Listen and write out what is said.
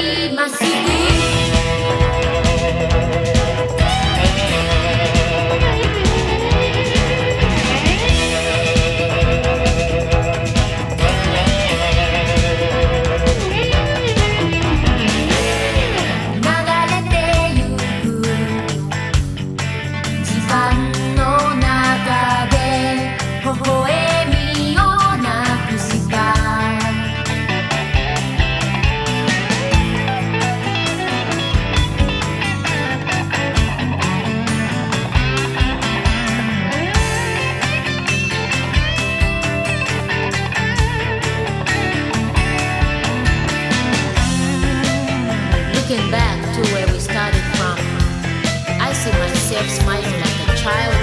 be my secret. Myself smiling like a child